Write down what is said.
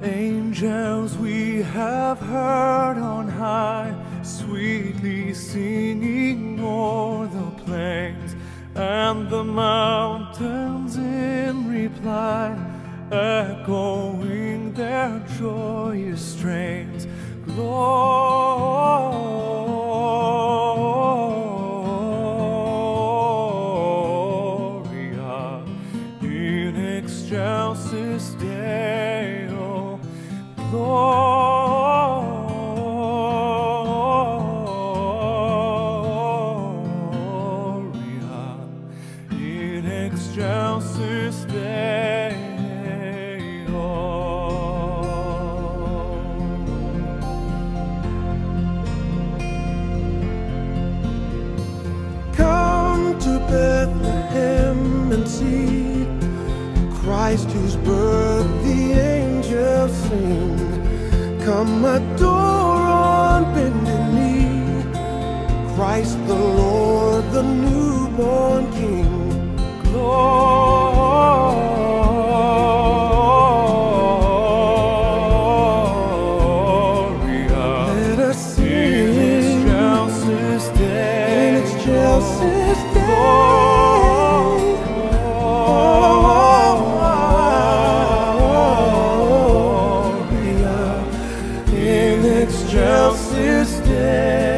Angels we have heard on high, sweetly singing o'er the plains and the mountains in reply, echoing their joyous strains. Gloria in excelsis Bethlehem and see Christ whose birth the sing. Come adore on bended knee Christ the Lord, it's just this day.